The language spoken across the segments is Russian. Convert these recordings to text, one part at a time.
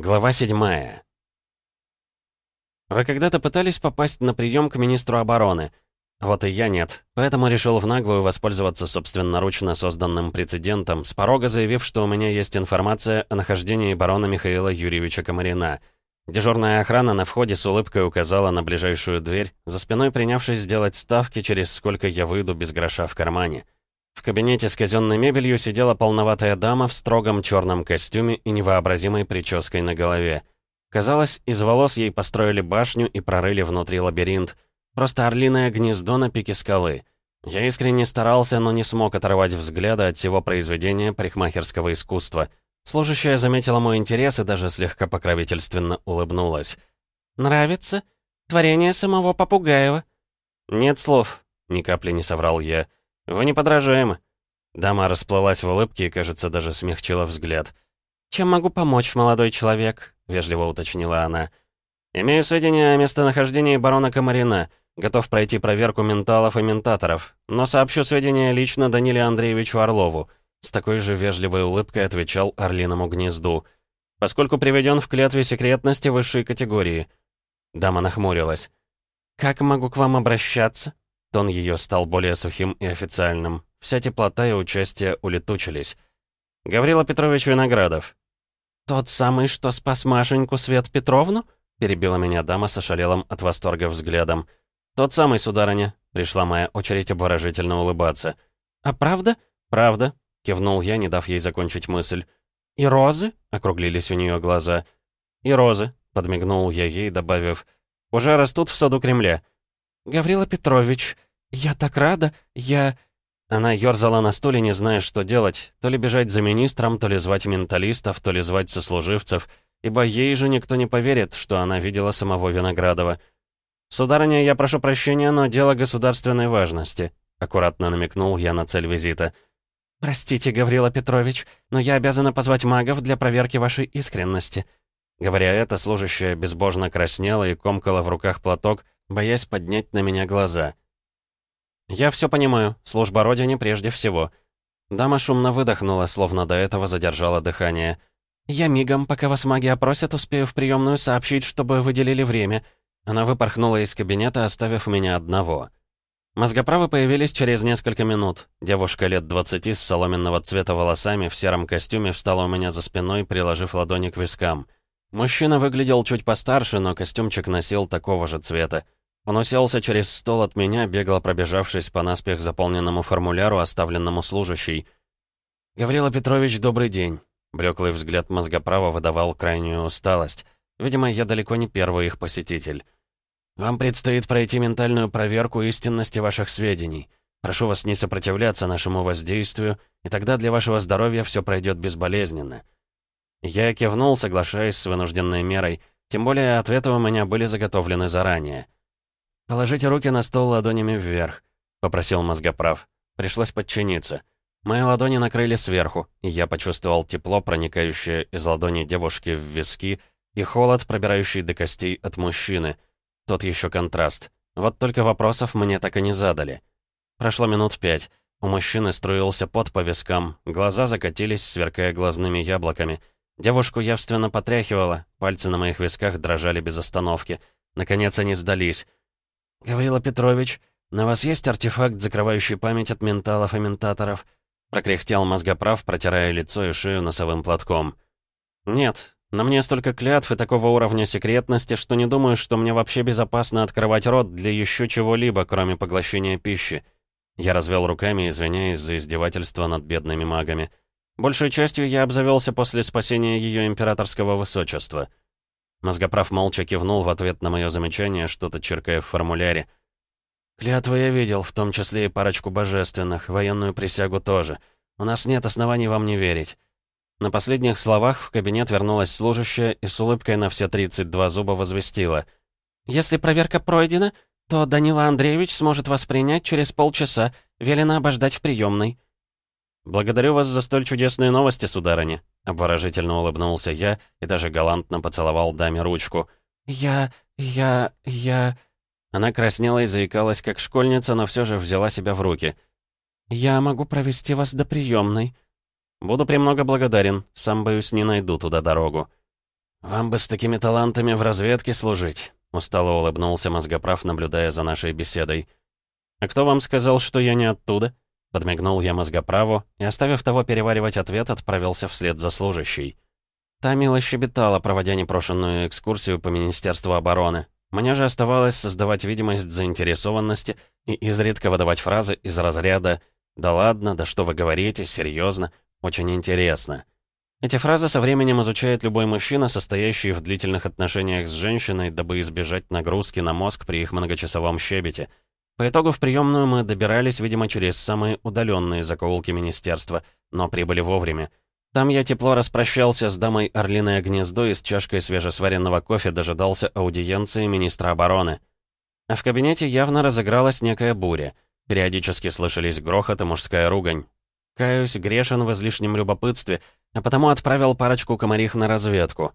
Глава 7 Вы когда-то пытались попасть на прием к министру обороны? Вот и я нет, поэтому решил в наглую воспользоваться собственноручно созданным прецедентом, с порога заявив, что у меня есть информация о нахождении барона Михаила Юрьевича Комарина. Дежурная охрана на входе с улыбкой указала на ближайшую дверь, за спиной принявшись сделать ставки, через сколько я выйду без гроша в кармане. В кабинете с казенной мебелью сидела полноватая дама в строгом черном костюме и невообразимой прической на голове. Казалось, из волос ей построили башню и прорыли внутри лабиринт. Просто орлиное гнездо на пике скалы. Я искренне старался, но не смог оторвать взгляда от всего произведения парикмахерского искусства. Служащая заметила мой интерес и даже слегка покровительственно улыбнулась. «Нравится? Творение самого Попугаева?» «Нет слов», — ни капли не соврал я. «Вы неподражаемы». Дама расплылась в улыбке и, кажется, даже смягчила взгляд. «Чем могу помочь, молодой человек?» — вежливо уточнила она. «Имею сведения о местонахождении барона Комарина. Готов пройти проверку менталов и ментаторов. Но сообщу сведения лично Даниле Андреевичу Орлову». С такой же вежливой улыбкой отвечал Орлиному гнезду. «Поскольку приведен в клятве секретности высшей категории». Дама нахмурилась. «Как могу к вам обращаться?» Тон ее стал более сухим и официальным. Вся теплота и участие улетучились. «Гаврила Петрович Виноградов». «Тот самый, что спас Машеньку Свет Петровну?» Перебила меня дама с ошалелым от восторга взглядом. «Тот самый, сударыня». Пришла моя очередь обворожительно улыбаться. «А правда?» «Правда», — кивнул я, не дав ей закончить мысль. «И розы?» — округлились у нее глаза. «И розы», — подмигнул я ей, добавив. «Уже растут в саду Кремля». «Гаврила Петрович, я так рада, я...» Она ёрзала на стуле, не зная, что делать. То ли бежать за министром, то ли звать менталистов, то ли звать сослуживцев. Ибо ей же никто не поверит, что она видела самого Виноградова. «Сударыня, я прошу прощения, но дело государственной важности», — аккуратно намекнул я на цель визита. «Простите, Гаврила Петрович, но я обязана позвать магов для проверки вашей искренности». Говоря это, служащая безбожно краснела и комкала в руках платок, боясь поднять на меня глаза. «Я все понимаю. Служба Родине прежде всего». Дама шумно выдохнула, словно до этого задержала дыхание. «Я мигом, пока вас маги опросят, успею в приемную сообщить, чтобы выделили время». Она выпорхнула из кабинета, оставив меня одного. Мозгоправы появились через несколько минут. Девушка лет двадцати с соломенного цвета волосами в сером костюме встала у меня за спиной, приложив ладони к вискам. Мужчина выглядел чуть постарше, но костюмчик носил такого же цвета. Он уселся через стол от меня, бегло пробежавшись по наспех заполненному формуляру, оставленному служащей. «Гаврила Петрович, добрый день». Брёклый взгляд мозгоправа выдавал крайнюю усталость. Видимо, я далеко не первый их посетитель. «Вам предстоит пройти ментальную проверку истинности ваших сведений. Прошу вас не сопротивляться нашему воздействию, и тогда для вашего здоровья все пройдет безболезненно». Я кивнул, соглашаясь с вынужденной мерой, тем более ответы у меня были заготовлены заранее. «Положите руки на стол ладонями вверх», — попросил мозгоправ. Пришлось подчиниться. Мои ладони накрыли сверху, и я почувствовал тепло, проникающее из ладони девушки в виски, и холод, пробирающий до костей от мужчины. Тот еще контраст. Вот только вопросов мне так и не задали. Прошло минут пять. У мужчины струился пот по вискам, глаза закатились, сверкая глазными яблоками. Девушку явственно потряхивала, пальцы на моих висках дрожали без остановки. Наконец они сдались. «Гаврила Петрович, на вас есть артефакт, закрывающий память от менталов и ментаторов?» Прокряхтел мозгоправ, протирая лицо и шею носовым платком. «Нет, на мне столько клятв и такого уровня секретности, что не думаю, что мне вообще безопасно открывать рот для еще чего-либо, кроме поглощения пищи». Я развел руками, извиняясь за издевательство над бедными магами. Большей частью я обзавелся после спасения ее императорского высочества. Мозгоправ молча кивнул в ответ на мое замечание, что-то черкая в формуляре. «Клятвы я видел, в том числе и парочку божественных, военную присягу тоже. У нас нет оснований вам не верить». На последних словах в кабинет вернулась служащая и с улыбкой на все 32 зуба возвестила. «Если проверка пройдена, то Данила Андреевич сможет вас принять через полчаса. Велено обождать в приемной». «Благодарю вас за столь чудесные новости, сударыня», Обворожительно улыбнулся я и даже галантно поцеловал даме ручку. «Я... я... я...» Она краснела и заикалась, как школьница, но все же взяла себя в руки. «Я могу провести вас до приемной». «Буду премного благодарен. Сам, боюсь, не найду туда дорогу». «Вам бы с такими талантами в разведке служить», — устало улыбнулся мозгоправ, наблюдая за нашей беседой. «А кто вам сказал, что я не оттуда?» Подмигнул я мозгоправу и, оставив того переваривать ответ, отправился вслед за служащей. Та мило щебетала, проводя непрошенную экскурсию по Министерству обороны. Мне же оставалось создавать видимость заинтересованности и изредка выдавать фразы из разряда «Да ладно, да что вы говорите, серьезно, очень интересно». Эти фразы со временем изучает любой мужчина, состоящий в длительных отношениях с женщиной, дабы избежать нагрузки на мозг при их многочасовом щебете. По итогу в приемную мы добирались, видимо, через самые удаленные закоулки министерства, но прибыли вовремя. Там я тепло распрощался с дамой Орлиное гнездо и с чашкой свежесваренного кофе дожидался аудиенции министра обороны. А в кабинете явно разыгралась некая буря. Периодически слышались грохот и мужская ругань. Каюсь, грешен в излишнем любопытстве, а потому отправил парочку комарих на разведку.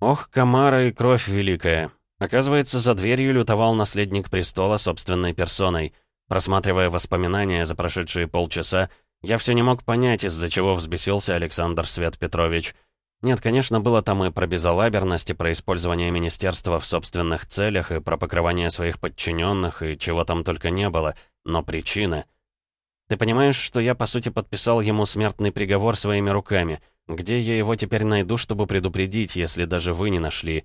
Ох, комара и кровь великая. Оказывается, за дверью лютовал наследник престола собственной персоной. Просматривая воспоминания за прошедшие полчаса, я все не мог понять, из-за чего взбесился Александр Свет Петрович. Нет, конечно, было там и про безалаберность, и про использование министерства в собственных целях, и про покрывание своих подчиненных, и чего там только не было. Но причина... Ты понимаешь, что я, по сути, подписал ему смертный приговор своими руками? Где я его теперь найду, чтобы предупредить, если даже вы не нашли?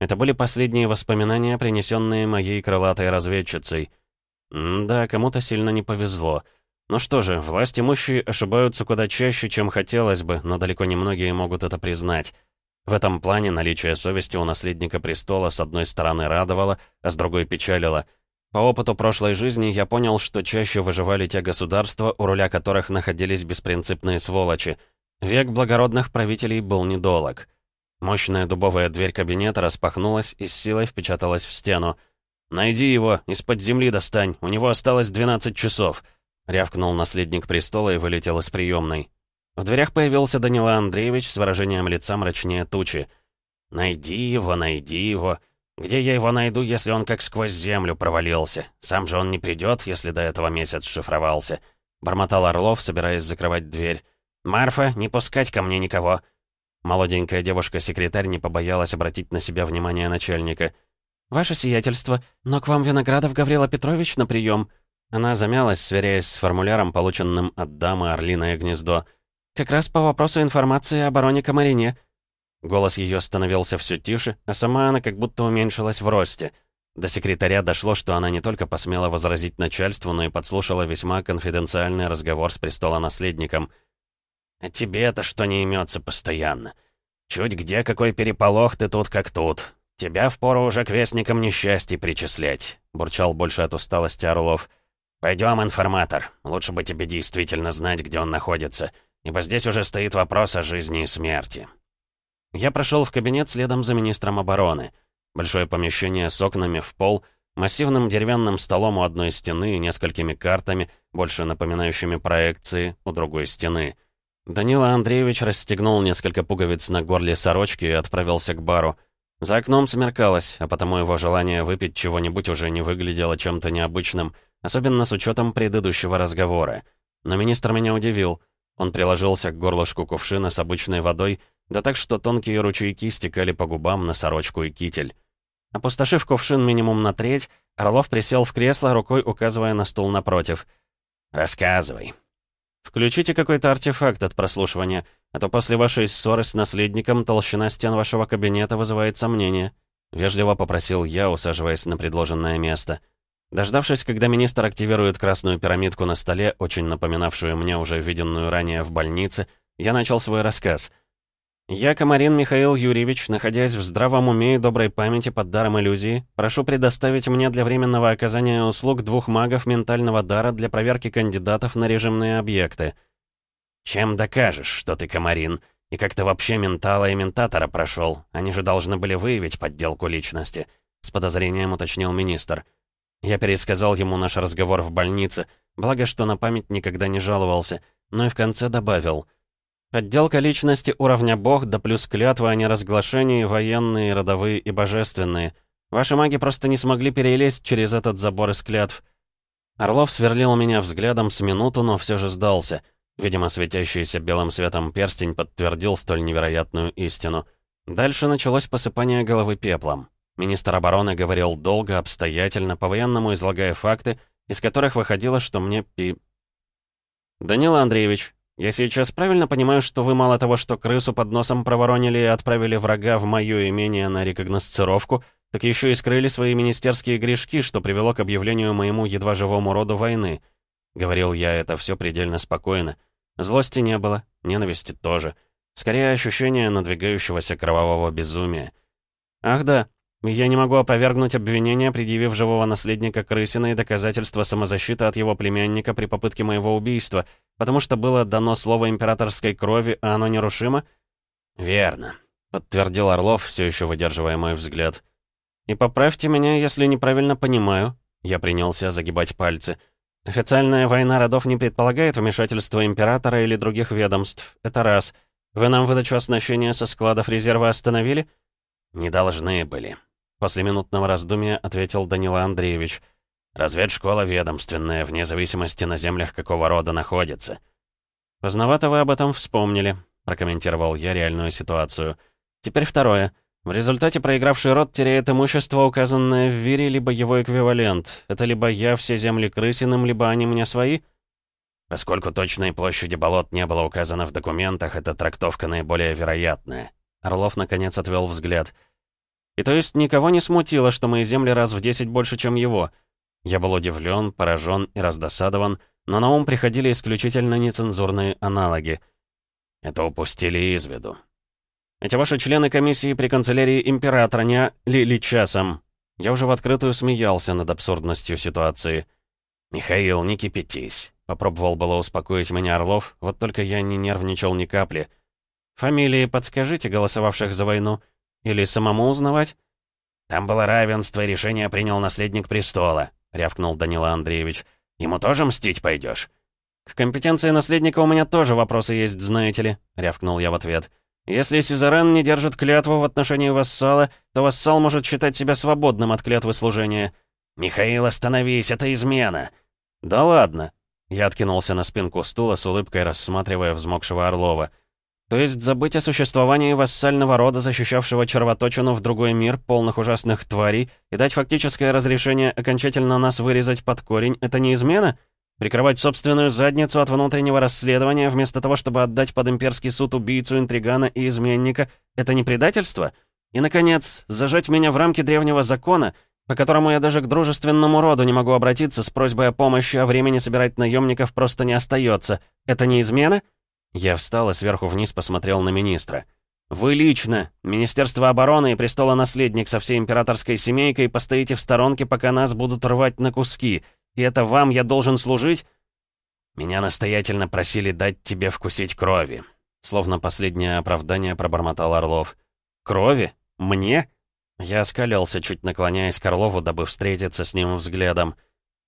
Это были последние воспоминания, принесенные моей крылатой разведчицей. М да, кому-то сильно не повезло. Ну что же, власть имущие ошибаются куда чаще, чем хотелось бы, но далеко не многие могут это признать. В этом плане наличие совести у наследника престола с одной стороны радовало, а с другой печалило. По опыту прошлой жизни я понял, что чаще выживали те государства, у руля которых находились беспринципные сволочи. Век благородных правителей был недолог. Мощная дубовая дверь кабинета распахнулась и с силой впечаталась в стену. «Найди его, из-под земли достань, у него осталось 12 часов», Рявкнул наследник престола и вылетел из приемной. В дверях появился Данила Андреевич с выражением лица мрачнее тучи. «Найди его, найди его. Где я его найду, если он как сквозь землю провалился? Сам же он не придет, если до этого месяц шифровался». Бормотал Орлов, собираясь закрывать дверь. «Марфа, не пускать ко мне никого!» Молоденькая девушка-секретарь не побоялась обратить на себя внимание начальника. «Ваше сиятельство, но к вам Виноградов Гаврила Петрович на прием», она замялась, сверяясь с формуляром, полученным от дамы «Орлиное гнездо». «Как раз по вопросу информации о бароне Комарине». Голос ее становился все тише, а сама она как будто уменьшилась в росте. До секретаря дошло, что она не только посмела возразить начальству, но и подслушала весьма конфиденциальный разговор с престолонаследником. «А тебе-то что не имется постоянно? Чуть где какой переполох, ты тут как тут. Тебя впору уже к вестникам несчастья причислять», — бурчал больше от усталости Орлов. «Пойдем, информатор. Лучше бы тебе действительно знать, где он находится, ибо здесь уже стоит вопрос о жизни и смерти». Я прошел в кабинет следом за министром обороны. Большое помещение с окнами в пол, массивным деревянным столом у одной стены и несколькими картами, больше напоминающими проекции, у другой стены. Данила Андреевич расстегнул несколько пуговиц на горле сорочки и отправился к бару. За окном смеркалось, а потому его желание выпить чего-нибудь уже не выглядело чем-то необычным — Особенно с учетом предыдущего разговора. Но министр меня удивил. Он приложился к горлышку кувшина с обычной водой, да так, что тонкие ручейки стекали по губам на сорочку и китель. Опустошив кувшин минимум на треть, Орлов присел в кресло, рукой указывая на стул напротив. «Рассказывай». «Включите какой-то артефакт от прослушивания, а то после вашей ссоры с наследником толщина стен вашего кабинета вызывает сомнения», — вежливо попросил я, усаживаясь на предложенное место. «Да». Дождавшись, когда министр активирует красную пирамидку на столе, очень напоминавшую мне уже виденную ранее в больнице, я начал свой рассказ. «Я, Комарин Михаил Юрьевич, находясь в здравом уме и доброй памяти под даром иллюзии, прошу предоставить мне для временного оказания услуг двух магов ментального дара для проверки кандидатов на режимные объекты». «Чем докажешь, что ты Комарин? И как ты вообще ментала и ментатора прошел? Они же должны были выявить подделку личности», — с подозрением уточнил министр. Я пересказал ему наш разговор в больнице, благо что на память никогда не жаловался, но и в конце добавил. Подделка личности уровня бог, да плюс клятвы о неразглашении, военные, родовые и божественные. Ваши маги просто не смогли перелезть через этот забор из клятв. Орлов сверлил меня взглядом с минуту, но все же сдался. Видимо, светящийся белым светом перстень подтвердил столь невероятную истину. Дальше началось посыпание головы пеплом. Министр обороны говорил долго, обстоятельно, по-военному излагая факты, из которых выходило, что мне пи... «Данила Андреевич, я сейчас правильно понимаю, что вы мало того, что крысу под носом проворонили и отправили врага в мое имение на рекогносцировку, так еще и скрыли свои министерские грешки, что привело к объявлению моему едва живому роду войны?» Говорил я это все предельно спокойно. Злости не было, ненависти тоже. Скорее, ощущение надвигающегося кровавого безумия. «Ах да, я не могу опровергнуть обвинения, предъявив живого наследника Крысина и доказательства самозащиты от его племянника при попытке моего убийства, потому что было дано слово императорской крови, а оно нерушимо?» «Верно», — подтвердил Орлов, все еще выдерживая мой взгляд. «И поправьте меня, если неправильно понимаю», — я принялся загибать пальцы. «Официальная война родов не предполагает вмешательства императора или других ведомств. Это раз. Вы нам выдачу оснащения со складов резерва остановили?» «Не должны были», После минутного раздумья ответил Данила Андреевич. «Разведшкола ведомственная, вне зависимости на землях какого рода находится». «Поздновато вы об этом вспомнили», — прокомментировал я реальную ситуацию. «Теперь второе. В результате проигравший род теряет имущество, указанное в Вире, либо его эквивалент. Это либо я все земли крысиным, либо они мне свои?» Поскольку точной площади болот не было указано в документах, эта трактовка наиболее вероятная. Орлов наконец отвел взгляд. И то есть никого не смутило, что мои земли раз в десять больше, чем его. Я был удивлен, поражен и раздосадован, но на ум приходили исключительно нецензурные аналоги. Это упустили из виду. Эти ваши члены комиссии при канцелярии императора не ли часом? Я уже в открытую смеялся над абсурдностью ситуации. «Михаил, не кипятись», — попробовал было успокоить меня Орлов, вот только я не нервничал ни капли. «Фамилии подскажите, голосовавших за войну?» Или самому узнавать?» «Там было равенство, и решение принял наследник престола», — рявкнул Данила Андреевич. «Ему тоже мстить пойдешь?» «К компетенции наследника у меня тоже вопросы есть, знаете ли», — рявкнул я в ответ. «Если Сюзерен не держит клятву в отношении вассала, то вассал может считать себя свободным от клятвы служения». «Михаил, остановись, это измена!» «Да ладно!» Я откинулся на спинку стула с улыбкой, рассматривая взмокшего Орлова. То есть забыть о существовании вассального рода, защищавшего червоточину в другой мир, полных ужасных тварей, и дать фактическое разрешение окончательно нас вырезать под корень — это не измена? Прикрывать собственную задницу от внутреннего расследования, вместо того, чтобы отдать под имперский суд убийцу, интригана и изменника — это не предательство? И, наконец, зажать меня в рамки древнего закона, по которому я даже к дружественному роду не могу обратиться с просьбой о помощи, а времени собирать наемников просто не остается. Это не измена? Я встал и сверху вниз посмотрел на министра. «Вы лично, Министерство обороны и престолонаследник со всей императорской семейкой постоите в сторонке, пока нас будут рвать на куски. И это вам я должен служить?» «Меня настоятельно просили дать тебе вкусить крови», словно последнее оправдание пробормотал Орлов. «Крови? Мне?» Я оскалился, чуть наклоняясь к Орлову, дабы встретиться с ним взглядом.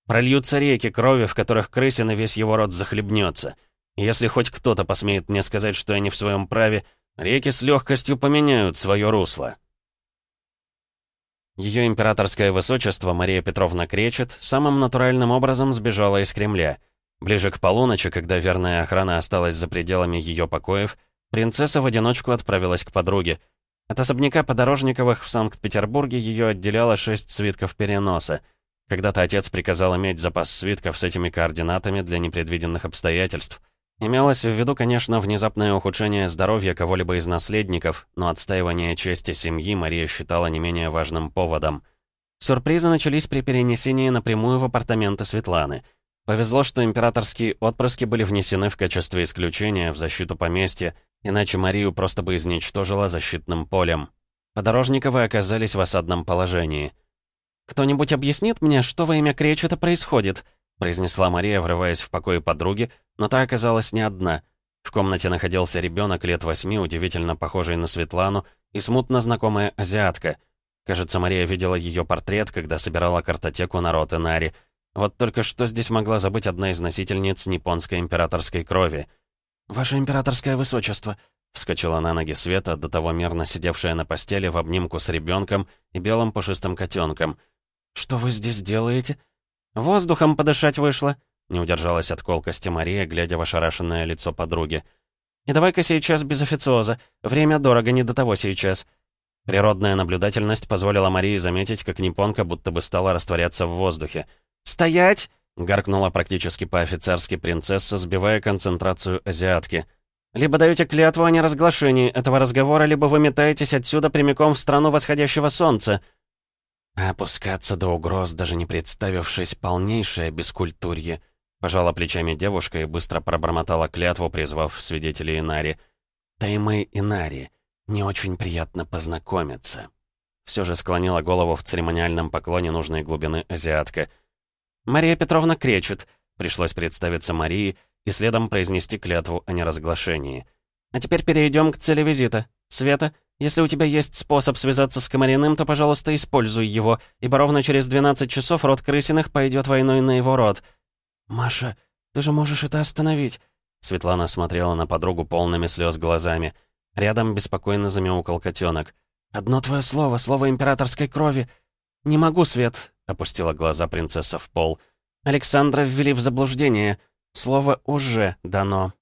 «Прольются реки крови, в которых крысин и весь его род захлебнется». Если хоть кто-то посмеет мне сказать, что я не в своем праве, реки с легкостью поменяют свое русло. Ее императорское высочество Мария Петровна Кречет самым натуральным образом сбежала из Кремля. Ближе к полуночи, когда верная охрана осталась за пределами ее покоев, принцесса в одиночку отправилась к подруге. От особняка Подорожниковых в Санкт-Петербурге ее отделяло шесть свитков переноса. Когда-то отец приказал иметь запас свитков с этими координатами для непредвиденных обстоятельств — Имелось в виду, конечно, внезапное ухудшение здоровья кого-либо из наследников, но отстаивание чести семьи Мария считала не менее важным поводом. Сюрпризы начались при перенесении напрямую в апартаменты Светланы. Повезло, что императорские отпрыски были внесены в качестве исключения в защиту поместья, иначе Марию просто бы изничтожила защитным полем. Подорожниковы оказались в осадном положении. «Кто-нибудь объяснит мне, что во имя Кречета происходит?» Произнесла Мария, врываясь в покой подруги, но та оказалась не одна. В комнате находился ребенок лет восьми, удивительно похожий на Светлану, и смутно знакомая азиатка. Кажется, Мария видела ее портрет, когда собирала картотеку на рот Инари. Вот только что здесь могла забыть одна из носительниц японской императорской крови. «Ваше императорское высочество!» Вскочила на ноги Света, до того мирно сидевшая на постели в обнимку с ребенком и белым пушистым котенком. «Что вы здесь делаете?» «Воздухом подышать вышло», — не удержалась от колкости Мария, глядя в ошарашенное лицо подруги. И давай-ка сейчас без официоза. Время дорого, не до того сейчас». Природная наблюдательность позволила Марии заметить, как Непонка будто бы стала растворяться в воздухе. «Стоять!» — гаркнула практически по-офицерски принцесса, сбивая концентрацию азиатки. «Либо даете клятву о неразглашении этого разговора, либо вы метаетесь отсюда прямиком в страну восходящего солнца». Опускаться до угроз, даже не представившись, полнейшее бескультурье. Пожала плечами девушка и быстро пробормотала клятву, призвав свидетелей Инари. «Таймы Инари, не очень приятно познакомиться». Все же склонила голову в церемониальном поклоне нужной глубины азиатка. «Мария Петровна кречет», — пришлось представиться Марии и следом произнести клятву о неразглашении. «А теперь перейдем к цели визита. Света, если у тебя есть способ связаться с Комариным, то, пожалуйста, используй его, ибо ровно через 12 часов род Крысиных пойдет войной на его род». «Маша, ты же можешь это остановить!» Светлана смотрела на подругу полными слез глазами. Рядом беспокойно замяукал котенок. «Одно твое слово, слово императорской крови!» «Не могу, Свет!» — опустила глаза принцесса в пол. «Александра ввели в заблуждение. Слово уже дано».